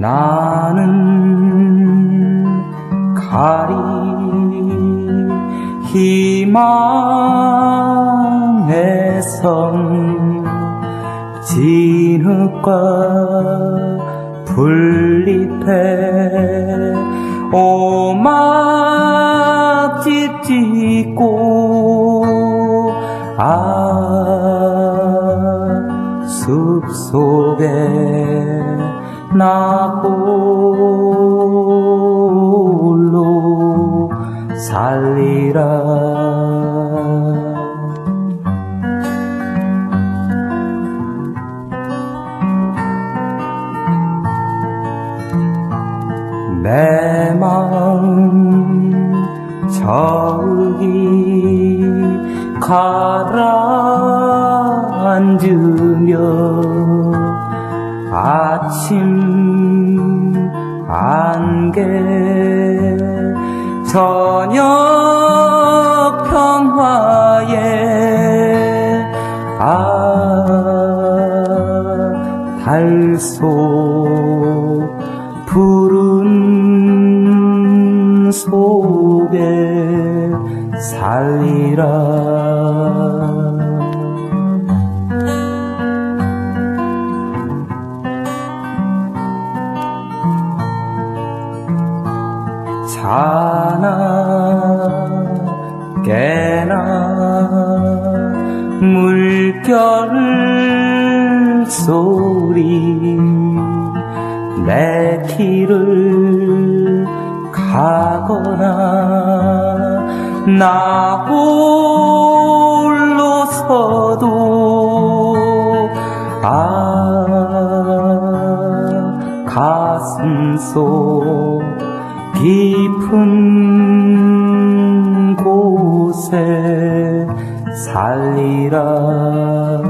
나는 가리 희망의 섬 진흙과 풀잎에 오막집 짓고 아 숲속에 나 홀로 살리라. 내 마음 저기 가라 앉으며 아침 안개 저녁 평화에 아 달소 푸른 속에 살리라 자나 깨나 물결 소리 내 길을 가거나 나 홀로 서도 아 가슴 속 깊은 곳에 살리라